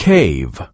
cave.